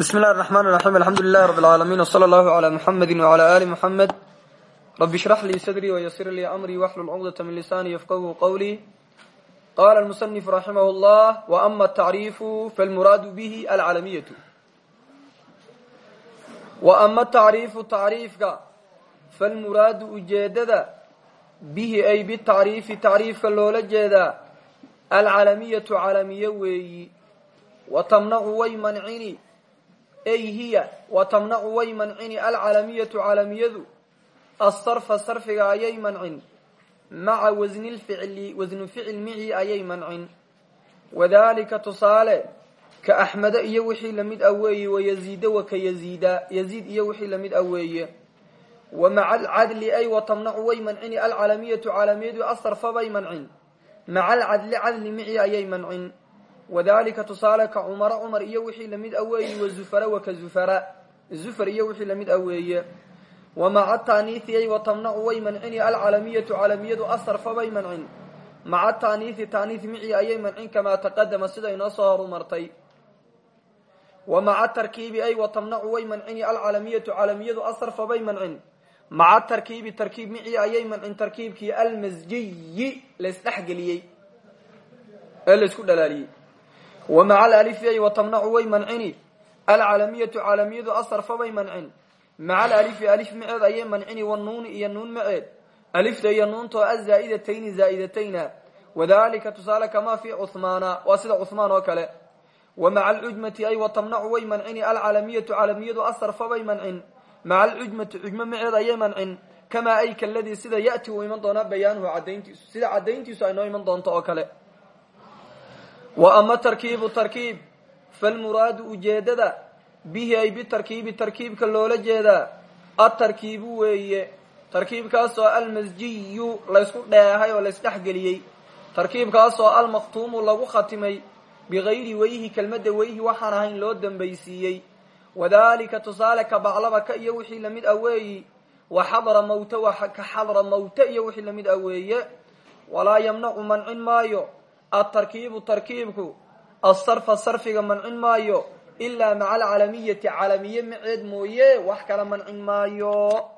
illahi raxmaan raxiim alxamdu lilahi rabi alcaalamiin wsala allahu calaa muxamedi wcala ali muxamed rabi shrax lii sadrii wayasir lii amrii waxlul cuqdata min lisaani yafqahu qawlii qala almusanifu raximah llah waama atacriifu falmuraadu bihi alcalamiyatu wa ama tacriifu tacriifka falmuraadu ujeedada bihi ay bitacriifi tacriifka loola jeedaa alcalamiyatu calamiye weeyi. Wa tamnacu ay hiya wa tamnacu way mancini alcalamiyatu calamiyadu asarfa sarfiga ayay mancin. Maca wasni lficli wasnu ficil micii ayay mancin. Wadalika tusaale ka axmeda iyo wixii la mid ah weeye wayaziida waka yaziida. Yaziid iyo wixii la mid ah weeye. Wa maca alcadli ay wa tamnacu way mancini alcalamiyatu bay mancin. Maca alcadli ayay mancin wadalika tusaale ka cumara cumar iyo wixii la mid a weeye wazufara waka zufara. Zufar iyo wixii la mid a weeye. Wa maca taaniihi wa tamnacu way mancini alcalamiyatu calamiyadu asarfa bay mancin maca taaniihi taaniih micii ayay mancin kamaa taqadama sida inoo soo horumartay. Wa maca tarkiibi ay wa tamnacu way mancini alcalamiyatu calamiyadu asarfa bay mancin maca tarkiibi tarkiib micii ayay mancin tarkiibkii almasjiyi laysdhexgeliyey ee laysku dhalaaliyey wa maca alalifi wa tamnacu way mancini. Alcalamiyatu calamiyadu asarfa bay mancin. Maca alalifi alif maceed ayay mancini wanuuni iyo nuun maceed alifta iyo nuuntoo azaa'idatayni zaa'idatayna wadalika tusaale kamaa fi cuhmaana waa sida cuhmaan oo kale. Wa maca alcujmati ay wa tamnacu way mancini alcalamiyatu calamiyadu asarfa bay mancin. Maca alcujmati cujmo maceed ayay mancin. Kamaa ay kaladii sida ya'ti uu iman doonaa bayaanuhu cadayntiisu sida cadayntiisu ay noo iman doonto oo kale wa ama tarkiibu tarkiib. Falmuraadu ujeedada. Bihi ay bitarkiibi tarkiibka loola jeedaa. Atarkiibu weeye. Tarkiibkaasoo almasjiyu laysku dheehay oo laysdhexgeliyey tarkiibkaasoo almakhtuumu lagu khatimay. Bigayri weyhi kelmadda weyhi waxaan ahayn loo dambaysiiyey. Wadalika tusaale ka baclabaka iyo wixii la mid ah weeyi. Wa xadra mawta ka xadra mawta iyo wixii la mid ah weeye. Walaa yamnacu mancin maayo atarkiibu tarkiibku asarfa sarfiga mancin maayo ilaa maca alcalamiyati calamiye maceed mooye wax kala mancin maayo.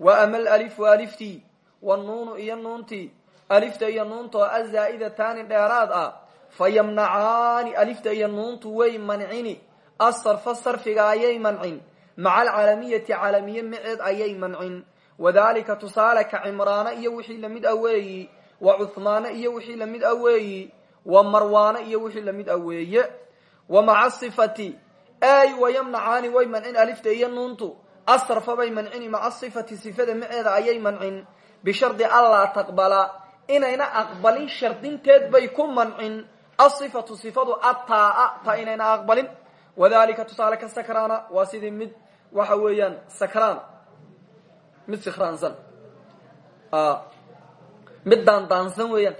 Wa ama alalifu aliftii wanuunu iyo nuuntii alifta iyo nuuntoo azaa'idataani dheeraad ah fa yamnacaani alifta iyo nuuntu way mancini asarfa sarfiga ayay mancin maca alcalamiyati calamiye maceed ayay mancin. Wadalika tusaale ka cimraana iyo wixii la mid weeyi wa cuhmaane iyo wixii la mid ah weeyi. Wa marwaane iyo wixii la mid ah weeye. Wa maca sifati ay wayamnacaani way mancin alifta iyo nuuntu. Asarfa bay mancini maca sifati sifada maceeda ayay mancin. Bishardi anlaa taqbala inayna aqbalin shardinteed bay ku mancin. Asifatu sifadu ataa ta inayna aqbalin. Wadalika tusaale ka sakraana waa sidii mid waxa weeyaan sakraan. Mid sikraansan mid daandaansan weeyaan.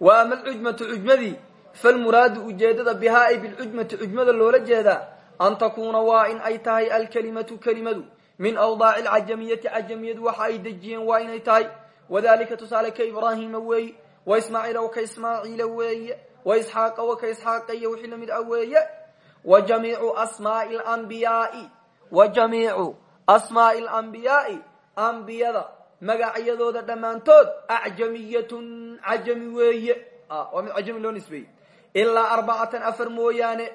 Wa ama alcujmatu cujmadii falmuraadu ujeedada bihaa ay bilcujmati cujmada loola jeedaa an takuuna waa in ay tahay alkalimatu kelimadu min awdaaci alcajamiyati cajamiyadu waxa ay dejiyeen waa inay tahay. Wadalika tusaale ka ibraahima weeye wa ismaaciila wa ka ismaaciila weeye wa isxaaqa wa ka isxaaqa iyo wixii la mid ah wa jamiicu asmaai lanbiyaai wa jamiicu asmaai alanbiyaai ambiyada magacyadooda dhammaantood acjamiyatun cajami weeye. Waa mid cajami loo nisbeeyey. Ilaa arbacatan afar mooyaane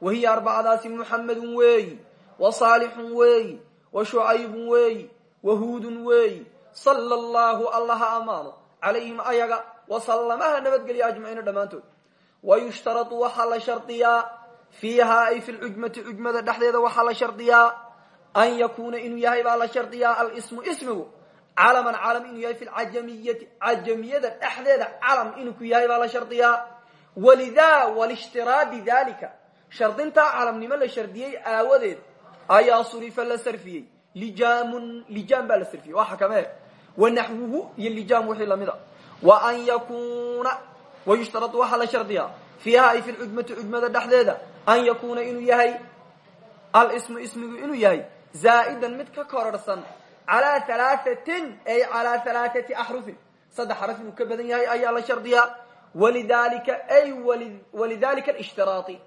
wahiya arbacadaasi muxamedun weeyi wa saalixun weeyi wa shucaybun weeyi wa huudun weeyi. Sala allahu allaha amaano calayhim ayaga wasallamaha nabadgelya ajmaciina dhammaantood. Wa yushtaradu waxaa la shardiyaa fiihaa ay fi lcujmati cujmada dhexdeeda waxaa la shardiyaa an yakuuna inuu yahay baa la shardiyaa alismu ismigu calaman calam inuu yahay fi lcajamiyati cajamiyada dhexdeeda calam inuu ku yahay baa la shardiyaa. Walida walishtiraadi dalika shardintaa calamnimo la shardiyey aawadeed ayaa surifa la sarfiyey. Lijaamun lijaam baa la sarfiyey waa xakamee wa naxwuhu iyo lijaam wixii la mid a wa an yakuuna wayushtaradu waxaa la shardiyaa. Fiiha ay fi lcujmati cujmada dhexdeeda. An yakuuna inuu yahay alismu ismigu inuu yahay zaa'idan mid ka korarhsan calaa halaahatin ay calaa halaathati axrufin saddex xaraf inuu ka badan yahay ayaa la shardiyaa walidalika ay walidalika alishtiraaطi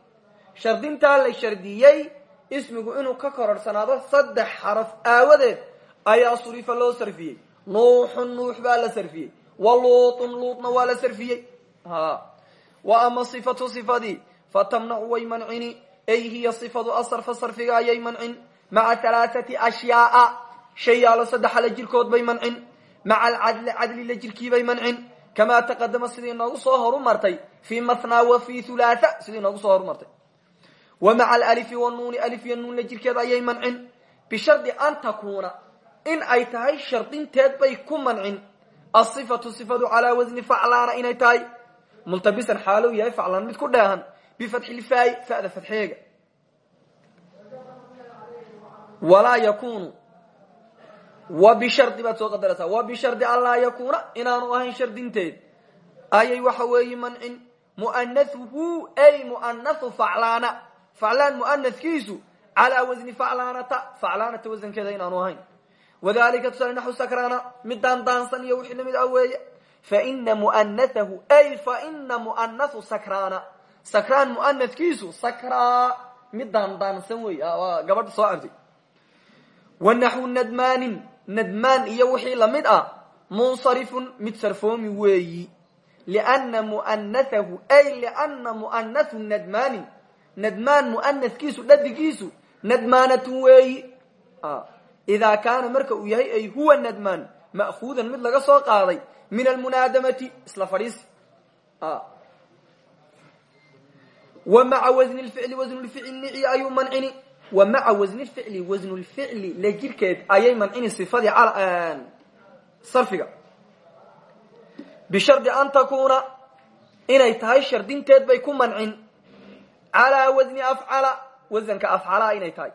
shardintaa la shardiyey ismigu inuu ka kororhsanaado saddex xaraf aawadeed ayaa surifa loo sarfiyey nuuxun nuux baa la sarfiyey wa luutun luutna waa la sarfiyey wa ama sifatu sifadii fatamnacu way mancini ay hiya sifadu asarfa sarfiga ayay mancin maca halaaثati ashyaaa shay yaalo saddexala jirkood bay mancin maca alcadli cadli la jirkiibay mancin. Kamaa taqadama sidii noogu soo horu martay fii mathnaa wa fi hulaatha sidii noogu soo horu martay wa maca alalifi wanuuni alif iyo nuun la jirkeed ayay mancin. Bishardi an takuuna in ay tahay shardinteed bay ku mancin. Asifatu sifadu calaa wasni faclaana inay tahay. Multabisan xaalow yahay faclaan wa bishardi baad soo qadaraysaa. Wa bishardi an laa yakuuna inaanu ahayn shardinteed. Ayay waxa weeye mancin mu'anathuhu ay mu'anathu faclaana. Faclaan mu'anathkiisu calaa wasni faclaanata faclaanata wasankeeda inaanu ahayn. Wadalika tusaale naxu sakraana mid daandaansan iyo wixii la mid ah weeye. Faina mu'anathahu ay faina mu'anathu sakraana. Sakraan mu'anathkiisu sakraa mid daandaansan wey waa gabadha soo cabtay wanaxwu nadmaanin nadmaan iyo wixii la mid ah munsarifun mid sarfoomi weeyi liana mu'anathahu ay liana mu'anathu nadmaanin nadmaan mu'anathkiisu dhadigiisu nadmaanatun weeyi idaa kaana marka uu yahay ay huwa nadmaan ma'kuudan mid laga soo qaaday min almunaadamati isla fadhiisi wa maca wasni lficli wasnulficli nici ayuu mancini wa maca wasni lficli wasnulficli la jirkeed ayay mancini sifadii sarfiga bishardi an takuuna inay tahay shardinteed bay ku mancin calaa wasni afcala wasanka afcalaa inay tahay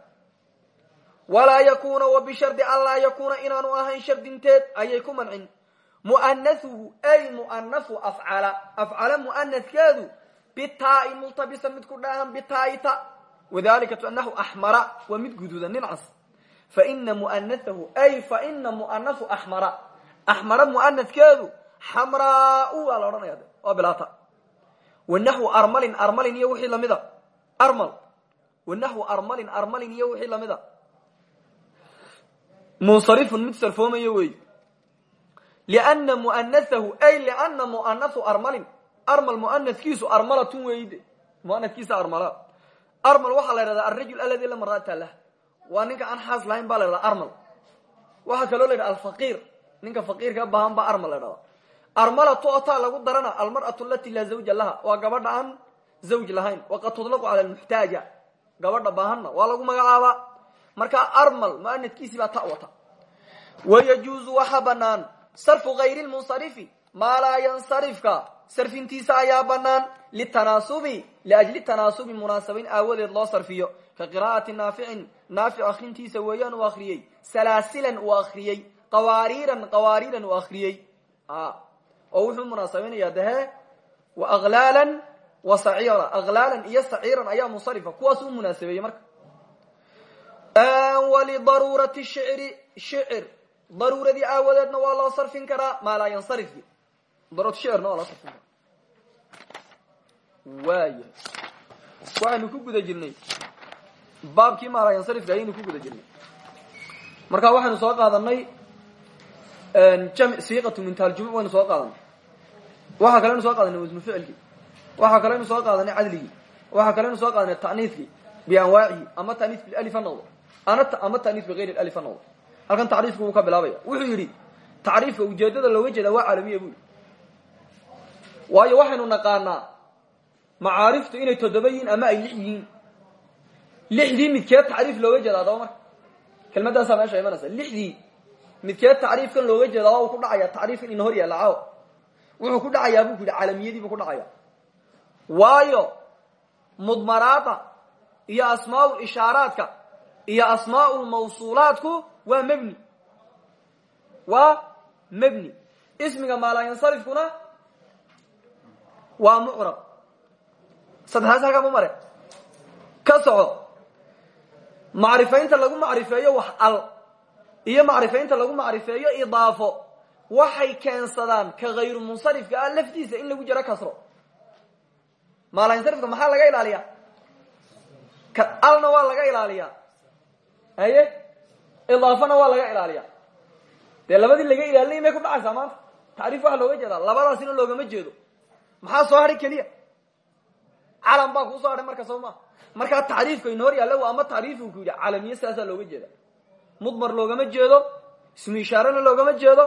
walaa yakuna wa bishardi an laa yakuuna inaanu ahayn shardinteed ayay ku mancin mu'anathuhu ay mu'anathu afcala afcala mu'anathkeedu bitaai multabisan mid ku dhahan bitaaita wadalika naxu axmara waa mid guduudan nincas faina mu'anathahu ay faina mu'anathu axmara axmara mu'anathkeedu xamraau waa la odhanaya waa bilaata wanaxwu armalin armalin iyo wixii lamida armal wanaxwu armalin armalin iyo wixii lamida munsarifun mid sarfoomayo wey liana mu'anathahu ay liana mu'anathu armalin armal mu'anathkiisu armalatun weyde mu'anathkiisa armala armal waxaa la ydhahdaa alrajul aladi la marata lah. Waa ninka aan xaas lahayn baa la ydhahdaa armal waxaa kaloo la ydhaha alfaqiir. Ninka faqiirka baahan baa armal la ydhahdaa armalatu otaa lagu darana almar'atu alati laa zawja laha. Waa gabadha aan zawj lahayn. Waqad tudlaqu cala almuxtaaja gabadha baahanna waa lagu magacaabaa markaa armal mu'anadkiisii baa ta wata wayajuuzu waxa banaan sarfu gayri lmunsarifi maa laa yansarifka sarfintiisa ayaa banaan litanaasubi liajli tanaasubi munaasabayn aawadeed loo sarfiyo ka qiraa'ati naaficin naafic akrintiisa weeyaan uu akriyey salaasilan uu akriyey qawaariiran qawaariiran uu akriyey oo wuxuu munaasabaynaya dehe wa aklaalan wa saciira aklaalan iyo saciiran ayaa munsarifa kuwaas u munaasabeeyey marka walidaruurati shicri shicir daruuradii aawadeedna waa loo sarfin karaa maa laa yansarifki darurat shicirna waaya waxaynu ku guda jirnay. Baabkii maa laa yansarifka ayaynu ku guda jirnay. Marka waxaynu soo qaadanay siiqatu mintaljumuc waynu soo qaadanay waxaa kaleynu soo qaadanay wasnu ficilkii. Waxaa kaleynu soo qaadanay cadligii. Waxaa kaleynu soo qaadanay ta'niiskii bianwaacihi ama ta'niis bilif ha noqdo. Ama ta'niis bigayri alif ha noqdo. Halkan tacriifku wuu ka bilaabaya. Wuxuu yidhi tacriifka ujeedada looga jeeda waa caalamiya bu yidhi. Waayo waxaynu naqaanaa macaariftu inay toddoba yihiin ama ay lix yihiin. Lixdii midkeed tacriif looga jeeda adaba marka kelmadaasaa meesha imanaysa lixdii midkeed tacriifkan looga jeeda waa uu ku dhacaya tacriifkan ina hor yaalla caaw wuxuu ku dhacayaa bu ku yidhi caalamiyadii buu ku dhacaya waayo mudmaraada iyo asmaa ishaaraadka iyo asmaa mawsuulaadku waa mebni waa mebni ismiga maalaayansarifkuna waa mucrab saddexaas halkaa ma mare. Ka soco macrifaynta lagu macrifeeyo wax al. Iyo macrifaynta lagu macrifeeyo idaafo. Waxay keensadaan ka hayru munsarifka ah laftiisa in lagu jaro kasro. Maalaayansarifka maxaa laga ilaaliyaa? Alna waa laga ilaaliyaa. Haye? Idaafana waa laga ilaaliyaa. Dee labadii laga ilaalinay may ku dhacaysaa maanta. Tacriif waxaa looga jeedaa. Labadaasina loogama jeedo. Maxaa soo hadhay keliya calam baa kuusoo hadhay marka soo maa markaa tacriifka ino hor yaalla ama tacriifu ku yidhi calamiye sidaasaa looga jeeda. Mudmar loogama jeedo ismu ishaarena loogama jeedo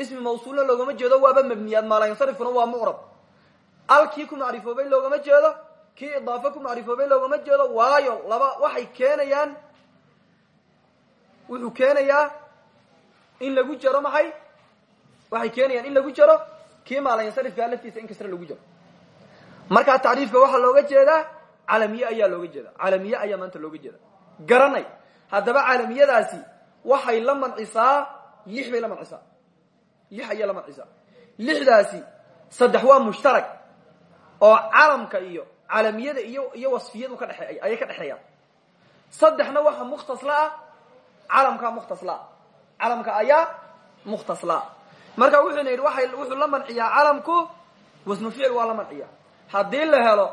ismi mawsuulna loogama jeedo waaba mabniyaad maalayansarifkuna waa mucrab alkii ku macrifoobay loogama jeedo kii idaafo ku macrifoobay loogama jeedo waayo laba waxay keenayaan wuxuu keenayaa in lagu jaro maxay? Waxay keenayaan in lagu jaro kii maalayansarifkaa laftiisa in kasra lagu jaro markaa tacriifka waxaa looga jeedaa calamiye ayaa looga jeeda. Calamiye ayaa maanta looga jeeda. Garanay. Haddaba calamiyadaasi waxay la mancisaa lix bay la mancisaa. Lix ayay la mancisaa. Lixdaasi saddex waa mushtarag oo calamka iyo calamiyada iyo iyo wasfiyadu ka dhexe ayay ka dhexeeyaan. Saddexna waxa mukhtasla ah calamkaa mukhtaslaa calamka ayaa mukhtaslaa marka wuxuuna yidhi waay wuxuu la manciyaa calamku wasnu ficil waa la manciya haddii la helo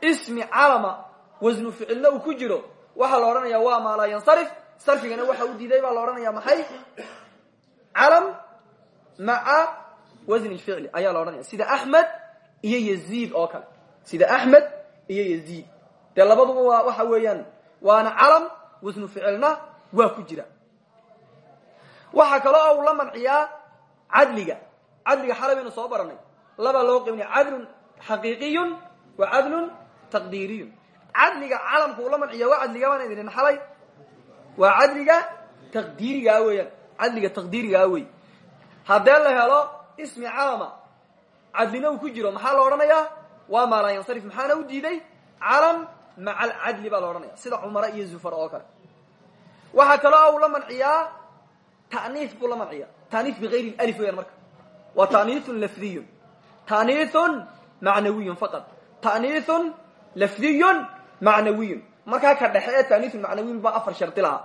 ismi calama wasnu ficilna uu ku jiro waxaa la odhanaya waa maalaa yansarif sarfigana waxa u diiday baa la odhanaya maxay? Calam maca wasni ficli ayaa la odhanaya sida axmed iyo yaziid oo kale. Sida axmed iyo yaziid. Dee labaduba waa waxa weeyaan waana calam wasnu ficilna waa ku jira. Waxaa kaloo uu la manciyaa cadliga. Cadliga xalay soo baranay. Labaa loo qeybnaya cadlun xaqiiqiyun wa cadlun taqdiiriyun cadliga calamka uu la manciya waa cadliga baan idin xalay. Waa cadliga taqdiirigaa weeyaan. Cadliga taqdiirigaa wey haddee la helo ismi calama cadlina uu ku jiro maxaa la odhanayaa? Waa maalaa yansarif maxaana u diiday? Calam maca alcadli baa la odhanaya sida cumara iyo zufar oo kale. Waxaa kaloo uu la manciyaa ta'niif macnawiyun faqad ta'niithun lafdiyun macnawiyun. Markaa ka dhexe ee ta'niithun macnawiyun baa afar shardi lahaa.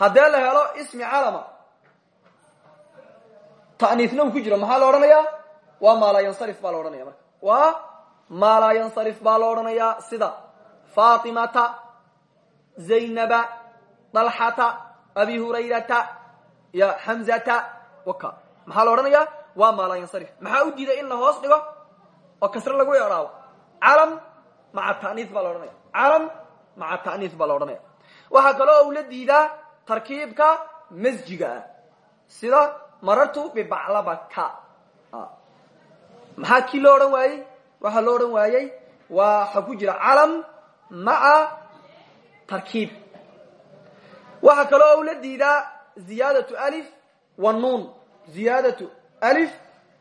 Haddee la helo ismi calama ta'niithna uu ku jiro maxaa la odhanayaa? Waa maalaa yansarif baa la odhanaya marka. Waa maalaa yansarif baa la odhanayaa sida fatimata zaynaba dalxata abi hurayrata ya xamzata waka maxaa la odhanayaa? Waa maalaa yansarif. Maxaa u diiday in la hoos dhigo oo kasre lagu yeedhaabo calam maca ta'niis baa la odhanaya. Calam maca ta'niis baa la odhanaya. Waxaa kaloo ula diidaa tarkiibka masjiga. Ah sida marartu bibaclabaka. Maxaa kii loo odhan waayey? Waxaa loo odhan waayey waxa ku jira calam maca tarkiib. Waxaa kaloo ula diidaa ziyaadatu alif wa nuun. Ziyaadatu alif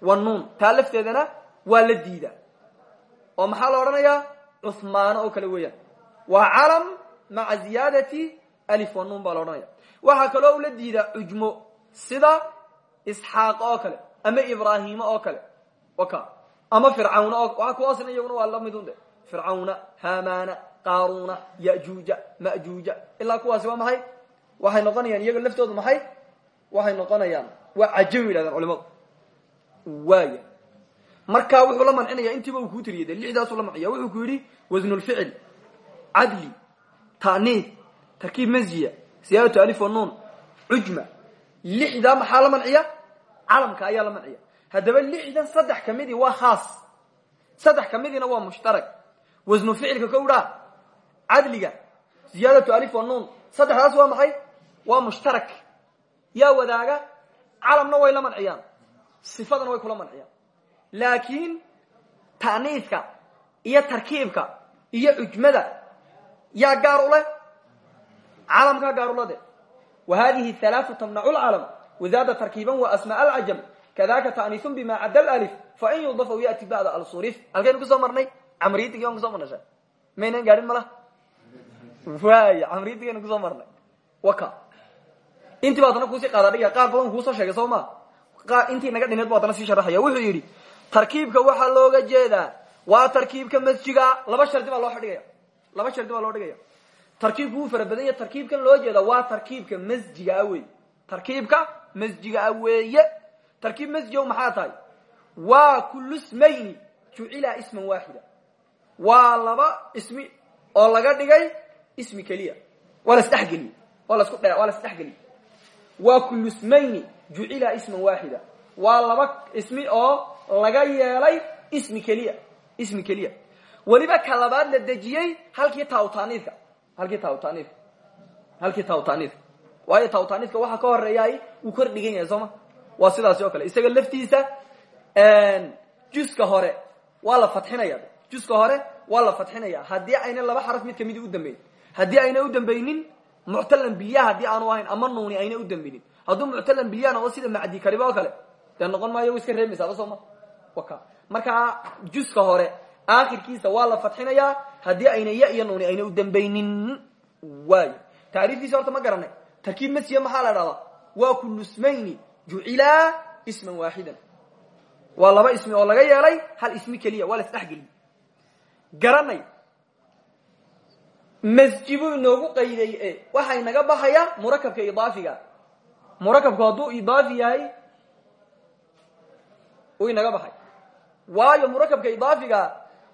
wa nuun. Taa lafteedana waa la diidaa. Oo maxaa la odhanayaa? Cuhmaano oo kale weeyaan. Waa calam maca ziyaadati alif wa nuun baa la odhanaya waxaa kaloo ula diidaa cujmo sida isxaaq oo kale ama ibrahima oo kale. Waka ama fircawna oo waa kuwaasna iyaguna waa lamidun de. Fircawna hamana qaruna yajuuja majuuja. Ilaa kuwaasi waa maxay? Waxay noqonayaan iyaga laftoodu maxay? Waxay noqonayaan. Waa cajami yidhahdeen culimadu waaya markaa wuxuu la mancinaya intiiba uu kuu tiriyay de lixdaasuu la manciya wuxuu ku yidhi wasnulficil cadli ta'niid tarkiib masjiya siyaadatu alif wa nuun cujma. Lixdaa maxaa la manciya calamka ayaa la manciya haddaba lixdan saddex ka waa khaas. Saddex ka waa mushtarag wasnu ficilka kowdhaa cadliga ziyaadatu alif wa nuun saddexdaas waa maxay? Waa mushtarak. Yaa wadaaga calamna way la manciyaan. Sifadana way kula manciyaan laakiin ta'niiska iyo tarkiibka iyo cujmada yaa gaar u leh? Calamkaa gaar ula de. Wa hadihi halaau tamnacu lcalam wadaada tarkiiban wa asmaa alcajam kadaka ta'niisun bima cadda alif fain yudafa yati bacda alsurif halkaynu ku soo marnay? Camriyadigi aan kuso marnay maynan gaadhin mala? Waay camriyaddigaynu ku soo marnay. Waka. Intii ba adana kuusii qaada dhiga qaar badan kuusoo sheegay soo ma? Intii naga dhineed bu adana sii sharaxaya wuxuu yidhi tarkiibka waxaa looga jeedaa waa tarkiibka masjiga laba shardi baa loo xidhigaya laba shardi baa loo dhigaya tarkiibku wuu fara yahy tarkiibkan loo jeeda waa tarkiibka masjigaa wey tarkiibka masjigaa weeye. Tarkiib masjigo maxaa tahay? Waa kullu smayni jucila isman waaxida waa laba ismi oo laga dhigay ismi keliya. Waa lasdhexgeliye waa lasku dhe waa lasdhexgeliye waa kullu smayni jucila isman waaxida waa laba ismi oo laga yeelay ismi keliya ismi keliya. Weliba ka labaad la dejiyey halkii taawtaaniidka halkii taawtaaniidka halkii taawtaaniidka waayo taawtaaniidka waxa ka horeeyaay wuu kor dhigan yahay sooma waa sidaasi oo kale. Isaga laftiisa juska hore waa la fadxinaya juska hore waa la fadxinaya ayna laba xaraf mid kamidi u dambeyn haddii ayna u dambaynin muctalan biya haddii aanu ahayn ama nuuni ayna u dambeynin hadduu muctalan biya noqdo sida macdi kariba oo kale dee noqon maayo iska reemaysaaba sooma markaa juska hore aakhirkiisa waa la fadxinayaa haddii ayna ya iyo nuuni ayna u dambaynin. Waayo tacriiftiisa horta ma garanay. Tarkiib masjiya maxaa la dhahdaa waa kullu smayni jucilaa isman waaxidan waa laba ismi oo laga yeelay hal ismi keliya waa la isdhexgeliyey garanay. Masjibuu inoogu qayday e waxay naga baxaya murakabka idaafiga murakabku hadduu idaafi yahay uu inaga baxay waayo murakabka idaafiga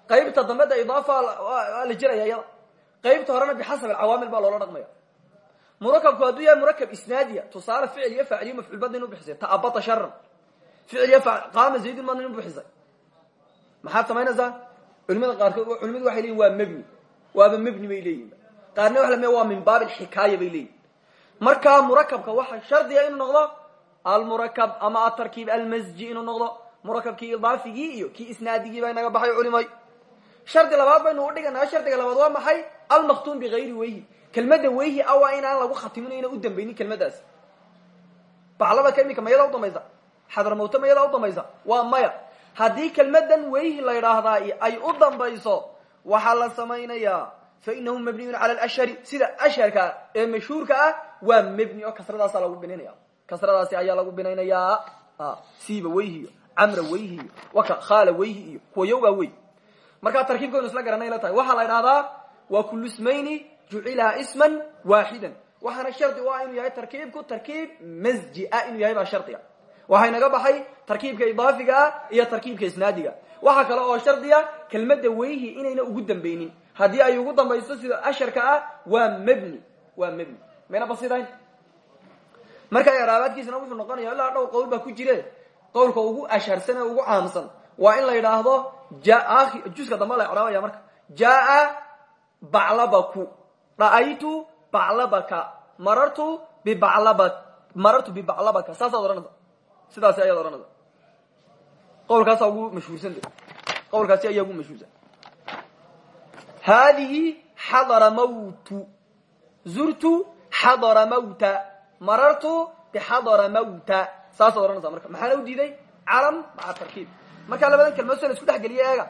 qaybta dambeda idaafa waa la jiraya iyada qaybta horena bixasab alcawaamil baa loola dhaqmaya. Murakabku hadduu yahay murakab isnaadiya tusaale ficil iyo faaciliyo mafcuul badna inu bixisay taabata sharan ficil iyo qaama zaydun badna inu bixisay. Maxaad samaynaysaa? Culimada qaarkood culimadu waxay leyihin waa mebni waaba mebni bay leeyihiin qaarna waa lame waa min baab alxikaaya bay leeyihiin markaa murakabka waxa shardiga inuu noqdo almurakab ama atarkiib almasji inuu noqdo murakabkii idaafigii iyo kii isnaadigii baa inaga baxay culimay. Shardi labaad baynu u dhiganaa shardiga labaad waa maxay? Almaktuum bigayri weyhi kelmadda weyhi a waa inaan lagu khatimin ayna u dambaynin kelmaddaas. Baclabadka iminka mayadaa udambaysa xadramawta mayadaa udambaysa waa maya. Haddii kelmadan weyhi la ydhaahdaa ay u dambayso waxaa la samaynayaa. Fa inahu mabniyun cala alashhari sida asharka ee mashhuurka ah waa mebni oo kasradaasa lagu binaynaya kasradaasi ayaa lagu binaynayaa. Siiba weyhi iyo camra weyhi iyo waka khaala weyhi iyo kuwa yowgaa wey. Markaa tarkiibkaynu isla garanay la tahay. Waxaa la idhahdaa waa kullu smayni jucila isman waaxidan waxaana shardi u ah inuu yahay tarkiibku tarkiib masji ah inuu yahay baa shardiga. Waxaa inaga baxay tarkiibka idaafiga ah iyo tarkiibka isnaadiga. Waxaa kale oo shardiga kelmadda weyhi inayna ugu dambeynin haddii ay ugu dambayso sida asharka ah waa mebni waa mebni mayna basidayn? Marka eraabaadkiisana wuxuu noqonaya ilaa dhowr qowl baa ku jire qowlka ugu asharsan ee ugu caamsan waa in la yidhaahdo juska dambe la marka. Jaa baclabaku. Ra'aytu baclabaka. Marartu bibaclaba marartu bibaclabaka. Saasaad odhanaysa sidaasi ayaad odhanaysa qowlkaasa ugu mashhuursan qowlkaasi ayaa ugu mashhuursan haadihi xadara mawtu. Zurtu xadara mawta. Marartu bixadara mawta saasaad odhanaysa marka maxaana u diiday? Calam maca tarkiib. Markaa labadan kelmaod so la isku dhex geliya eega.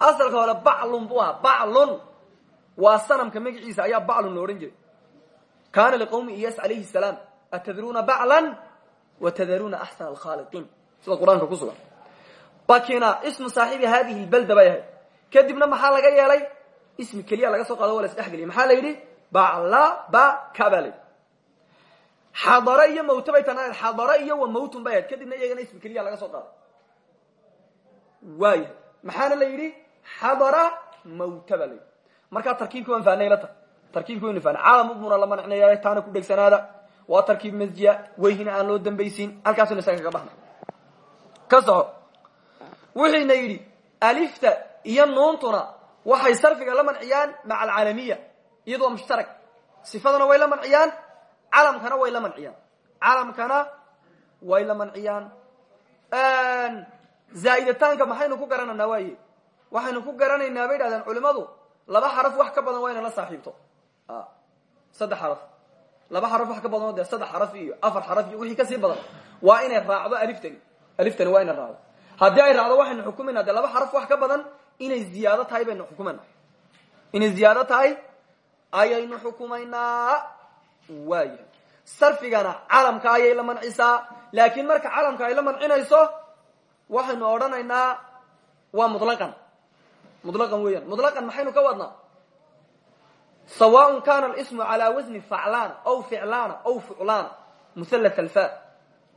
Asalka hore baclun buu ahaa. Baclun waa sanamka magaciisa ayaa baclun la odhan jiray. Kaana liqowmi iyas calayhi salaam atadruuna baclan watadaruuna axsana alkhaaliqiin. Sida qur'aanka ku sugan. Bakina ismu saaxibi hadihi lbalda bay ahayd. Kadibna maxaa laga yeelay? Ismi keliya laga soo qaado waa la isdhexgeliya maxaa la yidhi? Baclabaka baa la yidhi xadara iyo mawta bay tan xadara iyo wa mawtun bay ahayd. Kadibna iyagana ismi keliya laga soo qaado waaya maxaana la yidhi? Xadara mawta baa la yidhi. Markaa tarkiibki waan fahnay la ta tarkiibki waynu fahnay caalam ubnuna la manacnaya taana ku dhegsanaada waa tarkiib masjiya. Weyhina aan loo dambaysiin. Halkaasuna isaga kaga baxna ka soco wuxuyna yidhi alifta iyo nuuntuna waxay sarfiga la manciyaan maca alcaalamiya iyadoo mushtarak. Sifadana way la manciyaan calamkana way la manciyaan. Calamkana way la manciyaan. Zaa'idataanka maxaynu ku garanaynaa waaye? Waxaynu ku garanaynaa bay dhahdeen culimadu laba xaraf wax ka badan waa la saaxiibto saddex xaraf. Laba xaraf wax ka badanoo dee saddex xaraf iyo afar xaraf iyo wixii ka sii badan. Waa inay raacdo aliftani aliftani waa inay raacdo. Haddii ay raacdo waxaynu xukumaynaa laba xaraf wax ka badan inay ziyaado baynu xukumayna inay ziyaado ayaynu xukumaynaa waaya sarfigana calamka ayay la mancisaa laakiin marka calamka ay la mancinayso waxaynu odhanaynaa waa mutlaqan mutlaqan weeyaan mutlaqan maxaynu ka wadnaa sawaء kana اsmu calى wasni faclana aw ficlana aw fuclana muhallath alfa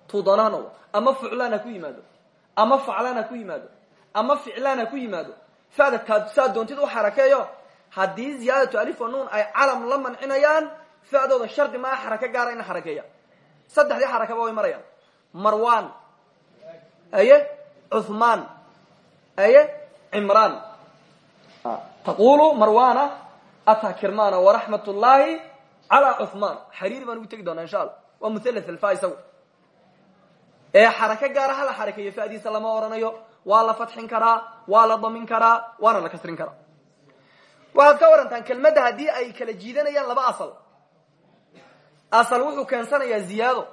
tuu doonaan ama fuclaan ha ku yimaado ama faclaan ha ku yimaado ama ficlaan ha ku yimaado fada kaa saa doontid u xarakeeyo haddii ziyaadatu alif wa nuun ay calam la mancinayaan ficdooda shardi maa xarako gaara ina xarakeeya. Saddexdii xarakaba way marayaan. Marwan aye cuthmaan. Aye cimraan. Taqulu marwana ata kirmana waraxmat ullahi calaa cuthmaan. Xariiri baan ugu tegi doonaa insha allah. Waa muthalath alfa isagu. Ee xarako gaara hala xarakeeyo fadiisa lama oranayo waa la fatxin karaa waa la damin karaa waana la kasrin karaa. Waxaad ka warantaan kelmadda haddii ay kala jiidanayaan laba asal asal wuxuu keensanayaa ziyaado.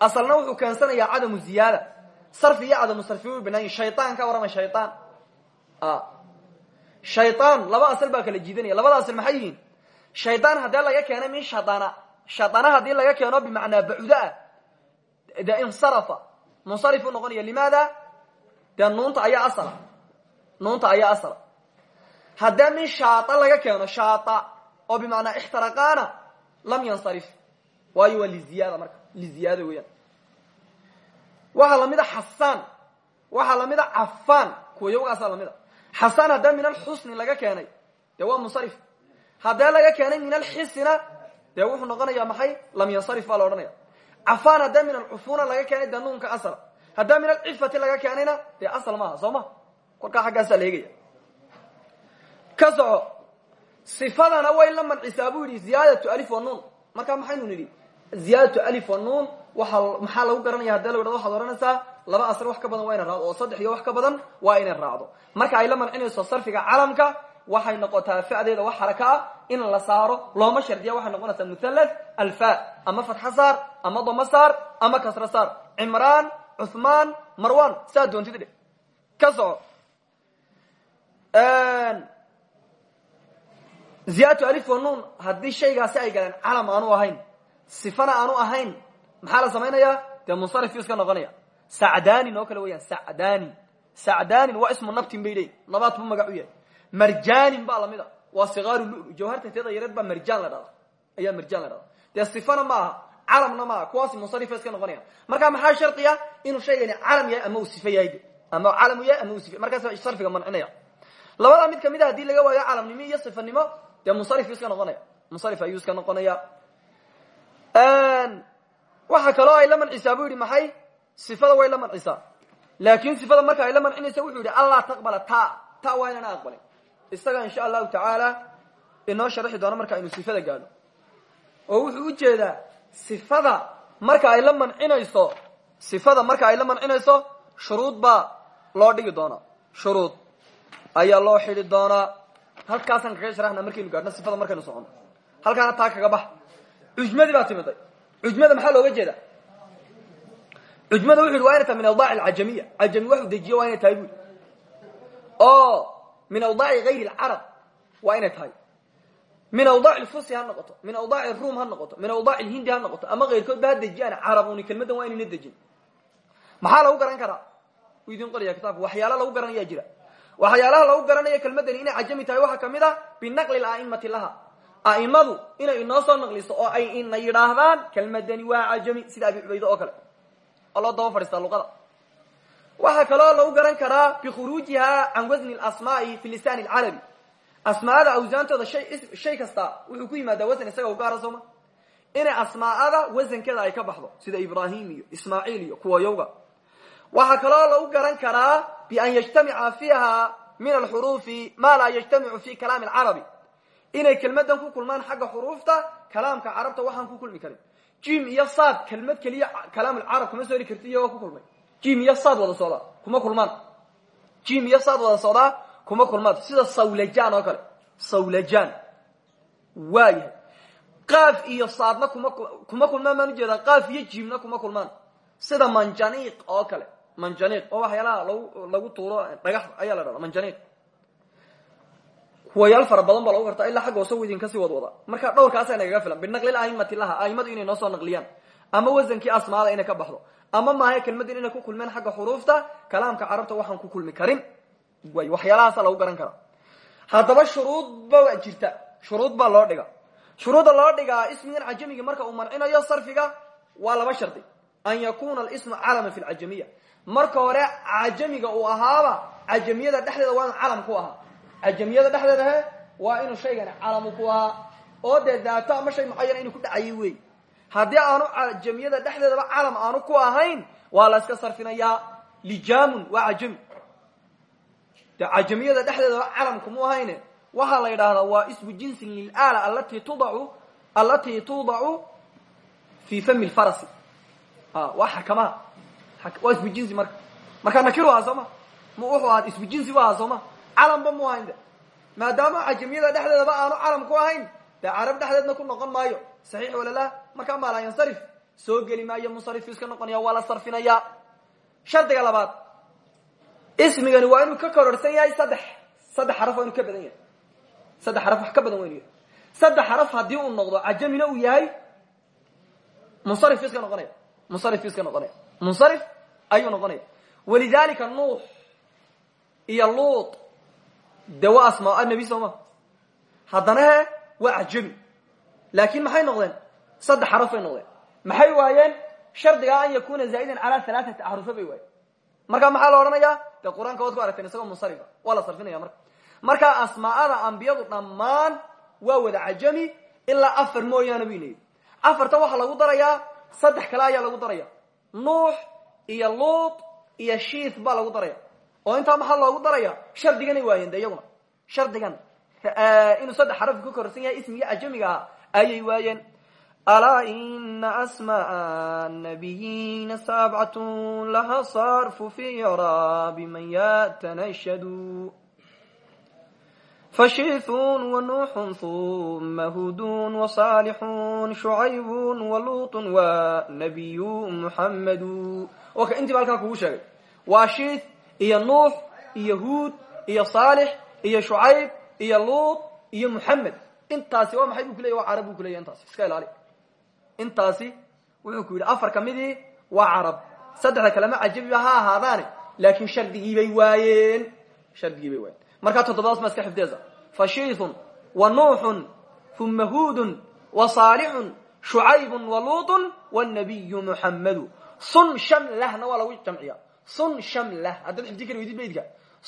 Asalna wuxuu keensanayaa cadamu ziyaada. Sarfi iyo cadamu sarfi way banaayin shayaan ka warama shayaan shayaan laba asal baa kala jiidanaya. Labada asal maxay yihiin? Shayaan haddee laga keenay min shaana shaana haddii laga keeno bimacnaa bacudo ah. De insarafa. Munsarif u noqonaya limaada? Dee nuunta ayaa asala. Nuunta ayaa asala. Haddee min shaaa laga keeno shaaa oo bimacnaa ixtaraqaana lam yansarif waayo waa liziyaada marka liziyaada weeyaan waxaa lamida xasaan waxaa lamida cafaan kuwa yawgaasa lamida. Xasaan haddee min alxusni laga keenay dee waa munsarif laga keenay min alxisina dee wuxuu noqonaya maxay? Lam yansarif baa la odhanaya cafaan haddee min alcufuna laga keenay dee nuunka asala haddee min alcifati laga keenayna dee asal maaha soo ma? Kolkaa xaggaasaa la eegaya. Ka soco. Sifadana way la mancisaa buu alif wa nuun. Markaa maxaynu nidhi ziyaadatu alif wa nuun. Waa maxaa lagu garanaya haddii la idhado waxaad ohanaysaa laba asr wax ka badan waa ina raacdo oo saddex iyo wax ka badan waa inay raacdo. Marka ay la mancinayso sarfiga calamka waxay noqotaa fadeeda wax xaraka ah in la saaro looma shardiya waxay noqonaysaa muthalath alfa ama fatxa saar ama dama saar ama kasra saar. Cimraan cuthmaan marwan saa doontid dhe ka soco ziyadatu alif wa nuun haddii shaygaasi ay galeen calam aanu ahayn sifana aanu ahayn maxaa la samaynayaa? Dee munsarifku iska noqonaya sacdanin oo kale weyaan sacdanin sacdanin waa ismu nabtin bay leeyi nabaad buu magac u yahay. Marjanin baa la mid a waa jawharta teeda yareed baa marjaan la dhahda ayaa marjaan la dhahda dee sifana ma aha calamna ma aha kuwaasi munsarifa noqonaya marka maxaa shardiya inuu shaygani calam yahay ama uu yahay ama calamu yahay ama uu sife markaas mancinaya. Labadaa mid ka mid a haddii laga waayo calamnimo iyo sifanimo dee munsarif iska noqonaya munsarif ayuu noqonaya waxa kaloo ay la mancisaa buu yidhi maxay? Sifada way la mancisaa. Laakin sifada marka ay la mancinaysa wuxuu yidhi allaa taqbala ta ta waa inana aqbalin. Isaga insha allahu tacaala inoo sharxi doono marka aynu sifada gaadho. Oo wuxuu u jeedaa sifada marka ay la mancinayso sifada marka ay la mancinayso shuruud baa loo dhigi doonaa shuruud ayaa loo xidhi doonaa halkaasaan kaga sharaxna markaynu gaadhno sifada markaynu socono halkaana taa kaga bax cujmadii baa timiday cujmada maxaa looga jeeda cujmada wuxu yidhi waa inay tahay min awdaac alcajamiya cajami waxuu dejiye waa inay tahay bu yidhi. Oo min awdaaci gayri alcarab. Waa inay tahay. Min awdaac lfusi ha noqoto. Min awdaaci ruum ha noqoto. Min awdaac lhindi ha noqoto. Ama keyrkood ba ha dejiyaan carabuni kelmaddan waa inayna dejin. Maxaa lagu garan karaa? U idin qoraya kitaabka waxyaala lagu garanayaa jira. Waxyaalaha lagu garanaya kelmaddani inay cajami tahay waxaa ka mid a binaqli a'immati laha a'imadu inay inoo soo naqliso oo ay ina yidhaahdaan kelmadani waa cajami sida abi cubayde oo kale. Oo loo daba fadhiistaa luqada. Waxaa kaloo lagu garan karaa bikhuruujiha can wasni asmaai fi lisani alcarabi asmaada awsaantooda shay shay kasta wuxuu ku yimaadaa wasan isaga u gaara sooma inay asmaa'ada wasankeeda ay ka baxdo sida ibrahim iyo ismaaciil iyo kuwa yowga. Waxaa kaloo lagu garan karaa bian yajtamica fiiha min alxuruufi ma laa yajtamicu fi kalaami alcarabi inay kelmadan ku kulmaan xagga xuruufta kalaamka carabta waxaan ku kulmi karin. Jim iyo saad kelmad keliya kalaamulcarab kuma soo heli karti iyagoo ku kulmay. Jim iyo saad wada socdaa kuma kulmaan. Jim iyo saad wada socdaa kuma kulmaan. Sida sawlajan oo kale. Sawlajan. Waa yahay. Qaaf iyo saadna kuma kuma kulmaan baan u jeedaa qaaf iyo jimna kuma kulmaan. Sida manjaniiq oo kale. Manjaniiq oo waxyaalaha lagu lagu tuuro dhagax ayaa la dhahdaa. Manjaniiq kuwayaal fara badan baa lagu gartaa ilaa xagga hoose idin ka sii wadwada marka dhowrkaasa nagaga filan binaqlil aimati laha aimadu inay noo soo naqliyaan. Ama wasankii asmaada inay ka baxdo. Ama maaha kelmadin inay ku kulmeen xagga xuruufta kalaamka carabta waxaan ku kulmi karin. Way waxyaalahaasa lagu garan karaa. Haddaba shuruud ba jirta. Shuruud baa loo dhiga shuruudda loo dhigaa ismigan cajamigi marka uu mancinayo sarfiga waa laba shardi. An yakuna alismu calaman fi lcajamiya marka hore cajamiga uu ahaaba cajamiyada dhexdeeda waa calam ku ahaa cajamiyada dhexdeeda he waa inuu shaygani calamu ku ahaa. Oo dee ama shay mucayana inuu ku dhacayay wey haddii aanu jamiyada dhexdeedaba calam aanu ku ahayn waa la iska sarfinayaa. Lijaamun waa cajami. De cajamiyada dhexdeedaba calamkumu ahayne. Waxaa la yidhaahdaa waa ismu jinsin lilaala alati tudacu alati tudacu fi fami lfarasi. Waa xakamaha waa ismu jinsi marka. Markaa nakiru ahaa ma? Wuxuu ahaa ismu jinsi bu ahaa calanba mu ahayn de maadaama cajamiyada dhexdeedaba aanu calam ku ahayn dee carab dhexdeedna ku noqon maayo. Saxiix walala markaa maalaa yansarif. Soo geli maayo musarif iska noqonaya waa la sarfinaya shardiga labaad ismigani waa inuu ka kororsan yahay saddex saddex xaraf waa inuu ka badan yahay. Saddex xaraf wax ka badan waa saddex xaraf haddii uu noqdo cajamina uu yahay munsarif iska noqonaya. Munsarif iska noqonaya. Munsarif ayuu noqonaya. Walidalika nuux iyo luut de waa asmaa nabi soo ma haddana he waa cajami laakin maxay noqdeen? Saddex xaraf bay noqdeen. Maxay waayeen? Shardigaa an yakuna zaa'idan calaa halaaثati axrufa bay waayeen. Marka maxaa la odhanayaa? Dee qur'aanka waad ku aragteen isagoo munsarifa waa la sarfinaya marka. Markaa asmaa'ada ambiyadu dhammaan waa wada cajami ilaa afar mooyaane bu inayidhi afarta waxaa lagu darayaa saddex kale ayaa lagu daraya nuux iyo luut iyo shiith baa lagu daraya oo intaa maxaa loogu daraya shardiganay waayeen de iyaguna. Shardigan. Inuu saddex xaraf ka korsan yahay ismigii cajamiga ah ayay waayeen. Alaa ina asmaء nabiyiina sabcatun laha sarfu fi rabi man yatanashadu. Fashithun wanuuxun huma hudun wasalixun shucaybun waluutun wanabiyu muxammadu oka intii ba halkaa kugu sheegay iyo nuux iyo huud iyo saalix iyo shucayb iyo luut iyo muxamed intaasi waa maxay bu ku leya waa carab bu ku leya intaasi iska ilaali intaasi wuxuu ku yidhi afar ka midii waa carab saddexda kalema cajabiba ha ahaadaane laakin shardigiibay waayeen shardigii bay waayeen markaa toddobadaas ma iska xifdeesa fashiithun wa nuuxun uma huudun wa saalixun shucaybun wa luutun wanabiyu muxammadu sun shamlahna waa lagu jamciya sun shamlah haddaad xifdi kari weydid baydka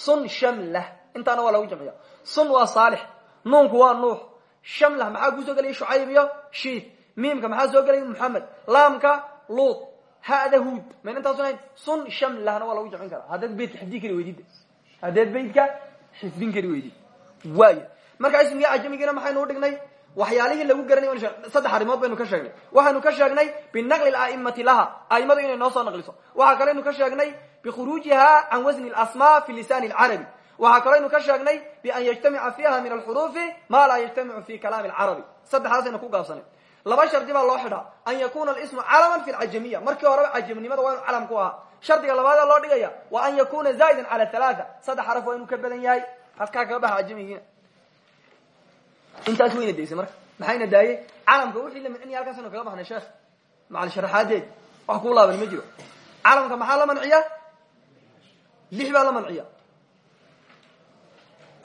sun shamlah intaana waa lagu jamciya sun waa saalix. Nuunku waa nuux. Shamlah maxaa ku soo gelaya shucayb iyo shiith miimka maxaa soo gelaya muxamed laamka luut. Hada huud. Mayn intaasu hayn sun shamlahna waa lagu jamcin karaa. Haddaad beydka xifdin kari weydid haddaad beydka xifdin kari weydid waaya markaa ismigii cajamigiina maxaynu udhignay waxyaalihii lagu garanay saddex arrimood baynu ka sheegnay. Waxaynu ka sheegnay binaqli aimati laha. Aimadu inay noo soo naqliso. Waxaa kaleynu ka sheegnay bikhuruujiha can wasni asma fi lisani lcarabi waxaa kaleynu ka sheegnay bian yajtamica fiiha min alxuruufi ma laa yajtamicu fi kalaami lcarabi saddexdaasaynu ku gaabsanay. Laba shardi baa loo xidhaa an yakuna alismu calaman fi lcajamiya markii horeba cajamnimada waa calam ku ahaa. Shardiga labaadee loo dhigaya wa an yakuna zaa'idan cala halaaa saddex xaraf waa inuu ka badan yahay. Halkaa kaga baxa cajamigiina intaas wayna daysay marka. Maxayna daayey calamka wixii la macinaya halkaasaynu kaga baxnay sheekh macal sharaxaadeed wax kuu laaban ma jiro. Calamka maxaa la manciya? Lix baa la manciya.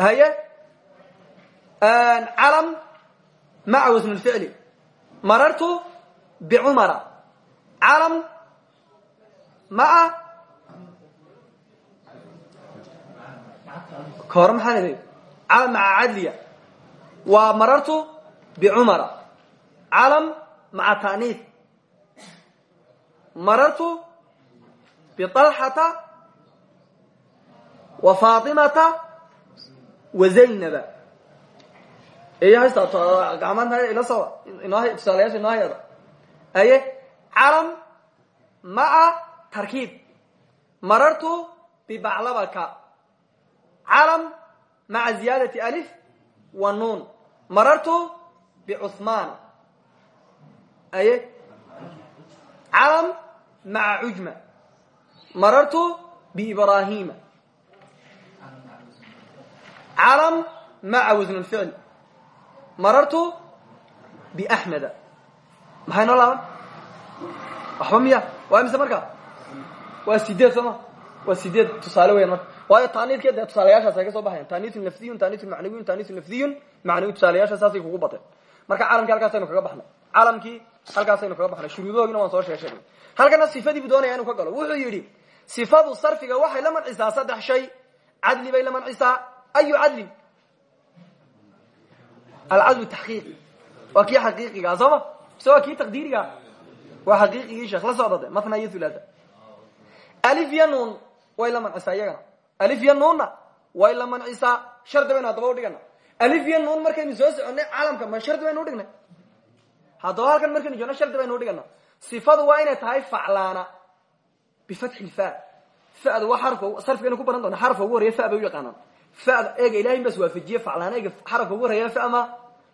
Haye? Calam maca wasn lficli marartu bicumara calam maa ka hore maxaan idhi calam maca cadliya waa marartu bicumara calam maca taaniif marartu bialxata wa faatimata wa zaynaba iyo haysta gacmaanta ila socda inoo tusaalayaasha inoo hayada aye calam maca tarkiib marartu bibaclabaka calam maca ziyaadati alif wa nuun marartu bicuhmaan aye calam maca cujma. Marartu biibrahima calam maca wasn lficl marartu biaxmeda maxay noo laaban waxba miya? Waa mise markaa waa sideed soo ma waa sideed tusaale weyan marka waayo taaniidka dee tusaalayaashaas ay ka soo baxayan taaniisun lafdiyun taaniisun macnawiyun taaniisun lafdiyun macnawi tusaalayaasha saasay kugu bateen. Marka calamkii halkaasaynu kaga baxnay. Calamkii halkaasaynu kaga baxnay. Shuruudahoogina waan soo sheeg sheegnay halkana sifadii buu doonaya inuu ka galo. Wuxuu yidhi sifadu sarfiga waxay la mancisaa saddex shay. Cadli bay la mancisaa. Ayu cadlin alcadlu taxqiiqi. Waa kii xaqiiqigaa soo ma mise waa kii taqdiiriga? Waa xaqiiqigii sheekh la socdade matna iyo hulata alif iyo nuun way la mancisaa iyagana alif iyo nuunna way la mancisaa shardi baynu haddaba udhigana alif iyo nuun markaynu soo soconay calamka ma shardi baynu udhignay haddaba halkan markaynu joogno shardi baynu udhigana sifadu waa inay tahay faclaana. Bifatxi lfa fada waa xarafka sarfigaynu ku baran doona xarafka ugu horreya fa bay u yaqaanaan. Fada eega ilahay baas waafajiye faclaana eega xarafka ugu horreeya fa ma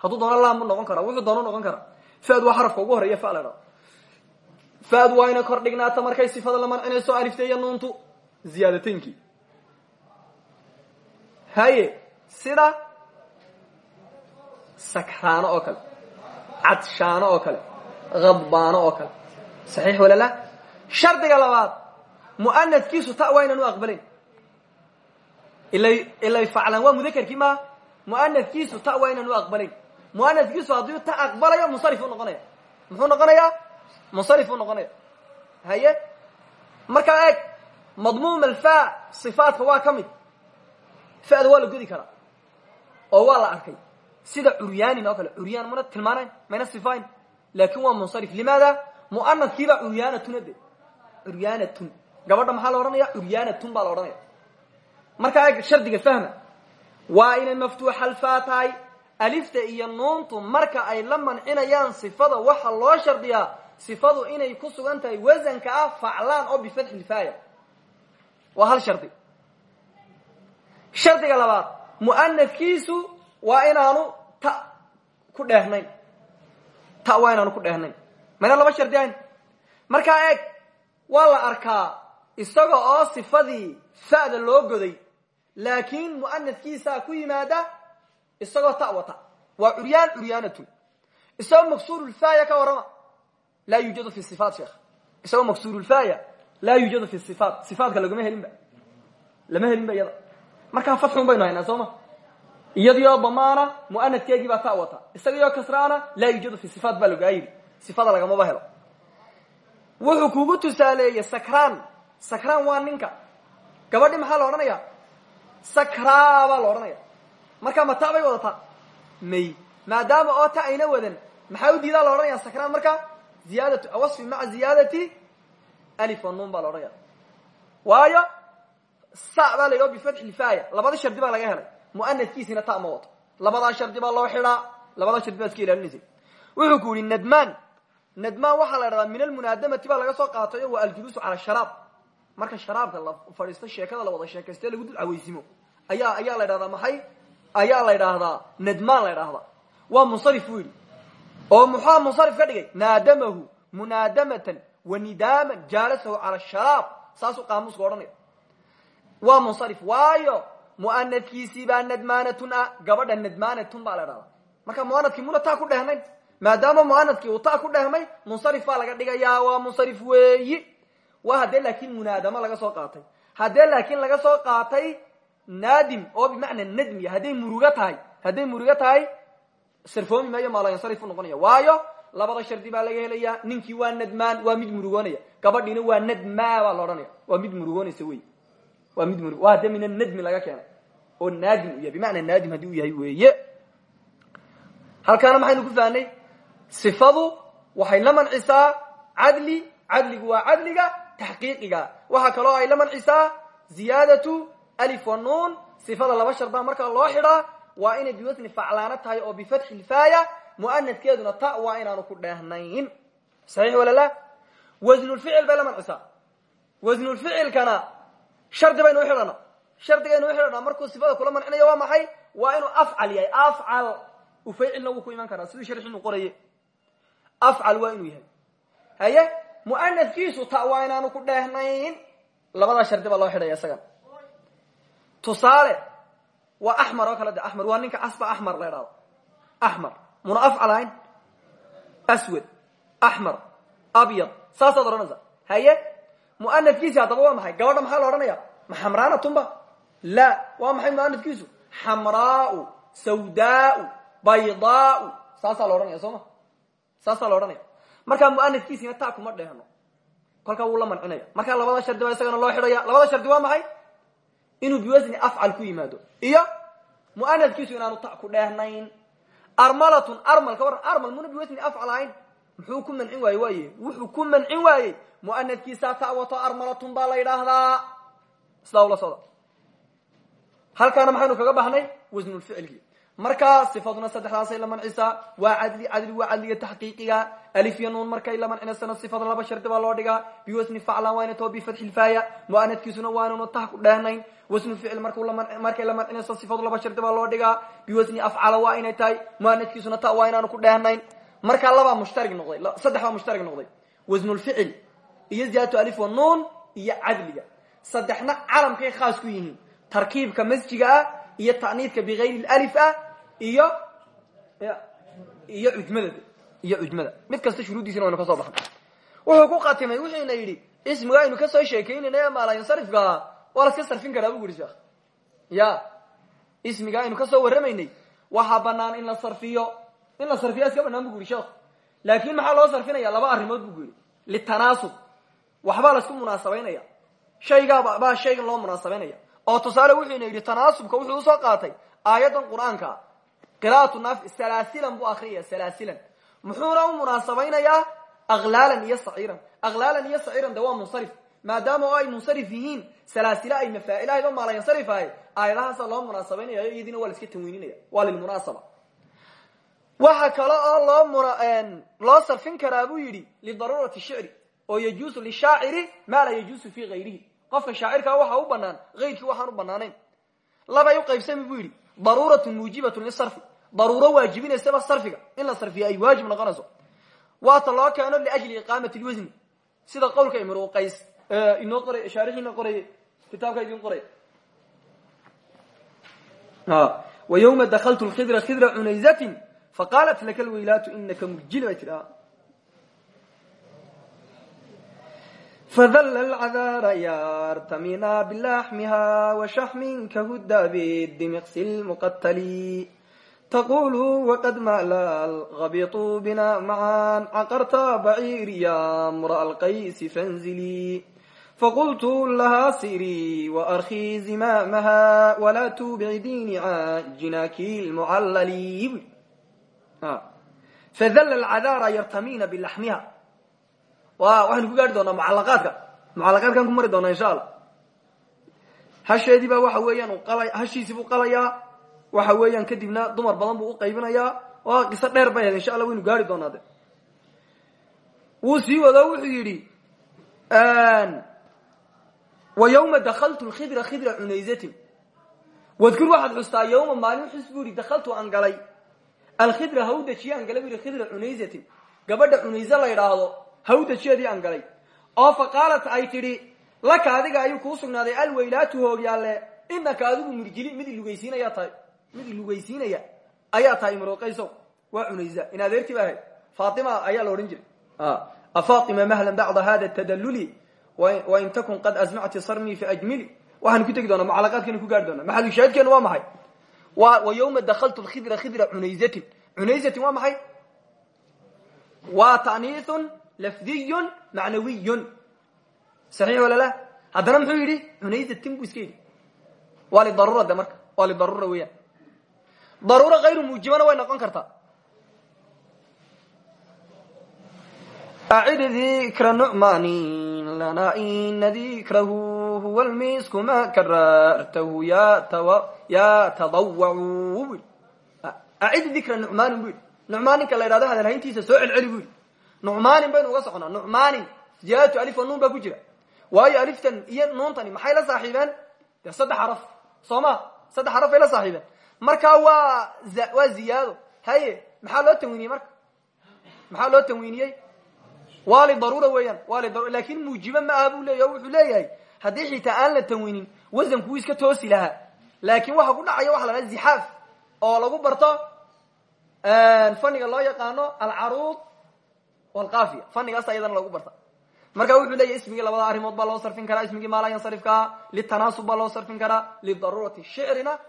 hadduu doono laambu noqon kara wuxuu doono noqon kara fad waa xarafka ugu horreeya fa la dhao inay kor dhignaata markay sifada la mancinayso alifta iyo nuuntu ziyaadateynki haye sida sakraano oo kale cadshaano oo kale hadbaano oo kale saxiix wala la shardiga labaad muanadkiisu ta waa ynan u aqbalayn ilay faclan waa mudakerkii maa muanadkiisu ta waa ynan u aqbalayn muanadkiisu haddii ta aqbalayo munsarif u noqonaya muxuu noqonayaa munsarif u noqonaya haye markaa eeg madmuum alfa صifaatka waa ka mid. Fada waa la godi karaa oo waa la arkay. Sida curyaanin oo kale curyaan mana tilmaanayn mayna sifayn laakin waa munsarif. Limaada? Muanadkiibaa curyaanatun ade curyaanatun. Gabadha maxaa la odhanaya curyaanatun baa la odhanaya markaa eeg shardiga fahma. Waa inay maftuuxa alfa tahay alifta iyo nuuntu marka ay la mancinayaan sifada waxa loo shardiyaa sifadu inay ku sugan tahay wasanka ah faclaan oo bifatxi lfaaya waa hal shardi. Shardiga labaad muanadkiisu waa inaanu ta ku dheehnayn. Ta waa inaanu ku dheehnayn. Mayna laba shardi ahayn markaa eeg waa la arkaa isaga oo sifadii fa'da loo goday laakiin muanadkiisaa ku yimaada isagoo ta wata. Waa curyaan curyaanatun isagoo maksuurulfaaya ka warrama. Laa yuujadu fi sifaat sheekh isagoo maksuurulfaaya laa yuujadu fi sifaat sifaatka laguma helinba. Lama helinba iyada. Markaa fatxun baynu haynaa soo ma? Iyadioo damaana muanadkeegii baa ta wata. Isagioo kasraana laa yuujadu fi sifaat baa lagaa yidhi sifada lagamaba helo. Wuxuu kugu tusaaleeyey sakraan. Sakraan waa ninka. Gabadhi maxaa la odhanaya? Sakraa baa la odhanaya. Markaa ma ta bay wadataa? May. Maadaama oo ta ayna wadan maxaa u diidaa la odhanaya sakraan marka ziyaadatu wasfi maca ziyaadati wa nuun baa la odhanaya waayo sa baa la yidhi o bifatxi labada shardi baa laga helay. Muanadkiisina ta ma shardi baa loo xidhaa. Labadaa shardi baa iska ilaalinaysay wuxuu ku yihi nadmaan. Nadmaan waxaa la dhahdaa min almunaadamati baa laga soo qaatay o waa aljuluusu cala sharaab. Marka sharaabka la fadhiisto sheekada la wada sheekayste lagu dul caweysimo. Ayaa ayaa la dhahdaa maxay? Ayaa la ydhaahdaa nadmaan la ydhaahdaa waa munsarif buu oo muxua munsarif ka dhigay? Naadamahu munaadamatan wa nidaaman jaalasahu cala sharaab saasuu qaamuuska odhanaya waa munsarif waayo muanadkiisii baa nadmaanatun ah gabadha nadmaanatun baa la dhahdaa marka muanadkii muna taa ku dhehnayn maadaama muanadkii uu taa ku dhehmay munsarif baa laga dhigayaa waa munsarif weeyi. Waa haddee laakiin munaadamo laga soo qaatay. Haddee laakiin laga soo qaatay naadim oo bimacna nadmiya hadday murugo tahay hadday murugo tahay sarfoomi maayo maalayansarif u noqonaya. Waayo labada shardi baa laga helaya ninkii waa nadmaan waa mid murugoonaya. Gabadhiina waa nadmaa baa la odhanaya. Waa mid murugoonaysa wey waa mid murug waa haddee min anadmi laga keenay. Oo naadim u yahay. Bimacnaa naadim haddii u yahay weeye. Halkaana maxaynu ku fahnay sifadu waxay la mancisaa cadli. Cadligu waa cadliga taxqiiqiga. Waxaa kaloo ay la mancisaa ziyaadatu alif wa nuun. Sifada laba shardaa markaa loo xidhaa waa inay biwasni faclaano tahay oo bifatxi lfaaya muanadkeeduna ta waa inaanu ku dheehnayn saxiix wala la? Wasnulficil bay la mancisaa wasnulficilkana shardi baynu uxidhana shardigaynu uxidhana markuu sifada kula mancinayo waa maxay? Waa inuu afcal yahay. Afcal ufaycilna wuu ku iman karaa. Siduu sharxinu qoraye afcal waa inuu yahay. Haye muanadkiisu ta waa inaanu ku dheehnayn labadaa shardi baa loo xidhaya isagana tusaale waa axmar oo kale de. Axmar waa ninka casba muna afcal ahayn aswad axmar abyad. Saasaad odhanaysa. Haye muanadkiisi haddaba waa maxay? Gabadha maxaa la odhanaya? Ma xamraanatunba la waa maxay muanadkiisu? Xamraau sawdaau baydaau. Saasaa la odhanaya soo ma? Saasaa la odhanaya. Kuma dheehno kolkaa wuu la mancinaya. Markaa labada shardi baa isagana loo xidhaya. Labada shardi waa maxay? Inuu biwasni afcal ku yimaado. Iyo muanadkiisu inaanu ta ku dheehnayn armalatun armal ka waran armal muna biwasni afcal ahayn? Muxuu ku mancin waaye waaye wuxuu ku mancin waayey. Muanadkiisaa ta wato armalatun baa la yidhaahdaa. Sidaa ula socda. Halkaana maxaynu kaga baxnay wasnulficilkii markaa sifaduna saddexdaasay la mancisaa waa cadli cadli waa cadliga taxqiiqiga alif iyo nuun markay la mancinaysana sifada laba shardi baa loo dhigaa. Biwasni faclan waayna tao bifatxi lfaaya muanadkiisuna waanunu tah ku dheehnayn wasnu ficil markay la mancinayso sifadu laba shardi baa loo dhigaa. Biwasni afcala waa inay tahay. Muanadkiisuna ta waa inaanu ku dheehnayn markaa labaa mushtarig noqday saddex baa mushtarig noqday. Wasnulficil iyo ziyaadatu alif wa nuun iyo cadliga. Saddexna calamkay khaas ku yihiin. Tarkiibka masjiga ah iyo ta'niidka bigayri alif ah iyo iyo cujmada iyo cujmada mid kasta shuruuddiisina waynu ka soo baxnay. Wuxuu ku khatimay wuxuuna yidhi ismiga aynu ka soo sheekaynayna ee maalayansarifkaa waa laska sarfin karaa bu uri sheekh. Ya ismiga aynu ka soo warramaynay. Waxaa banaan in la sarfiyo in la sarfiya iska banaan bu ku yidhi sheekh. Laakin maxaa loo sarfinaya? Laba arrimood bu ku yidhi litanaasub waxbaa la isku munaasabaynaya shaygaa baa shaygan loo munaasabaynaya oo tusaale wuxuuna yidhi tanaasubka wuxuu u soo qaatay aayadan qur'aanka. Qira'atu naafi salaasilan buu akriyaya salaasilan. Muxuuna u munaasabaynayaa aklaalan iyo saciiran. Aklaalan iyo saciiran de waa munsarif. Maadaama oo ay munsarif yihiin salaasila ay mafaa'ilahayd oo maalayansarif ahay aayadahaasa loo munaasabaynaya iyadiina waa la iska tanwiininaya waa lilmunaasaba waxa kale oo loo loo sarfin karaa buu yidhi lidaruurati shicri oo yajuusu lishaaciri maa laa yajuusu fi gayrihi qofka shaacirkaa waxa u banaan ayrkii waxaan u banaanayn labay u qaybsami buu yidhi daruuratun muujibatun lisarfi daruuro waajibinaysaba sarfiga in la sarfiya ay waajib noqonayso. Waata loo keeno liajli iqaamati lwasni sida qowlka imru qays inoo qoray shaarixiina qoraya kitaabka idin qoraya wa ywma dakltu lkhidra khidra cunayzatin faqaalat laka lweylaatu inaka murjil bay tidhi fadalla alcadaara yartamina bilaxmiha washaxmin kahudaabi dimiqsi lmuqatali taqulu waqad maala algabitu bina macan caqarta baciiriya mura alqaysi fanzili faqultu lahaa sirii waarkhii zimaamaha walaa tubici diini can jinaaki lmucallali fadalla alcadaara yartamina bilaxmiha waxaynu ku gaari doonaa mucalaqaadka mucalaqaadkaan ku mari doonaa insha allah hasheedii baa waxa weeyaan hashiisii buu qalayaa. Waxa weeyaan kadibna dumar badan buu uqaybinayaa waa qiso dheer bay ahayd insha allah waynu gaari doonaa de. Wuu sii wado wuxuu yidhi wa ywma dakaltu lkhidra khidra cunayzatin. Wadkur waxaad xustaa yawma maalin xus buu yihi dakaltu aan galay. Alkhidra hawdajiye aan galay bu yihi khidra cunayzatin. Gabadha cunayze la idhaahdo hawdajeedii aan galay. Oo fa qaalat ay tidhi laka adiga ayuu kuu sugnaaday alweylaatu hoogyaale inaka adigu murjili mid ilugaysiinaya tahay mid ilugaysiinaya ayaa tahay imroqayso waa cunayza in adeertii ba ahayd faatima ayaa la odhan jiray. Afatima mahlan bacda hada tadalluli wain takun qad asmacti sarmii faajmili waxaanu ku tegi doonaa mucalaqaadkanu ku gaari doona maxalushaahidkeenu waa maxay? Wa yawma dakaltu khidra khidra cunayzatin cunayzatin waa maxay? Waa ta'niithun lafdiyun macnawiyun. Saxiix wala la? Haddana muxuu yidhi? Cunayzatin buu iska yidhi. Waa lidaruura de marka. Waa lidaruura weeyaan. Daruuro kayru muujibana way noqon kartaa. Acid dikra nucmanin lana ina dikrahu huwa lmisku ma karartahu ya tadawacu acid dikra nucmanin bu yidhi. Nucmaan ninka la ydhahdo hadalhayntiisa soo celceli bu yidhi nucmaanin baynu uga soconaa nucmaanin ziyaadatu alif wa nuun baa ku jira. Waayo aliftan iyo nuuntani maxay la saaxiibeen? Dee saddex xaraf soo ma? Saddex xaraf ay la saaxiibeen. Markaa waa ziyaado. Haye maxaa loo tanwiiniyey marka? Maxaa loo tanwiiniyey? Waa lidaruura weeyaan waa lidaru laakiin muujibe ma aha buu wuxuu leeyahay haddii xitaa aan la tanwiinin wasankuu iska toosi lahaa. Laakin waxa ku dhacaya waxa la dhaha zixaaf oo lagu barto faniga loo yaqaano alcaruud walqaafiya fanigaas ayadana lagu barta. Marka wuxuu leeyahy ismigii labada arrimood baa loo sarfin karaa ismigii maalayansarifkaa litanaasub baa loo sarfin karaa lidaruurati shicrina